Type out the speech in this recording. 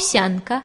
Аусянка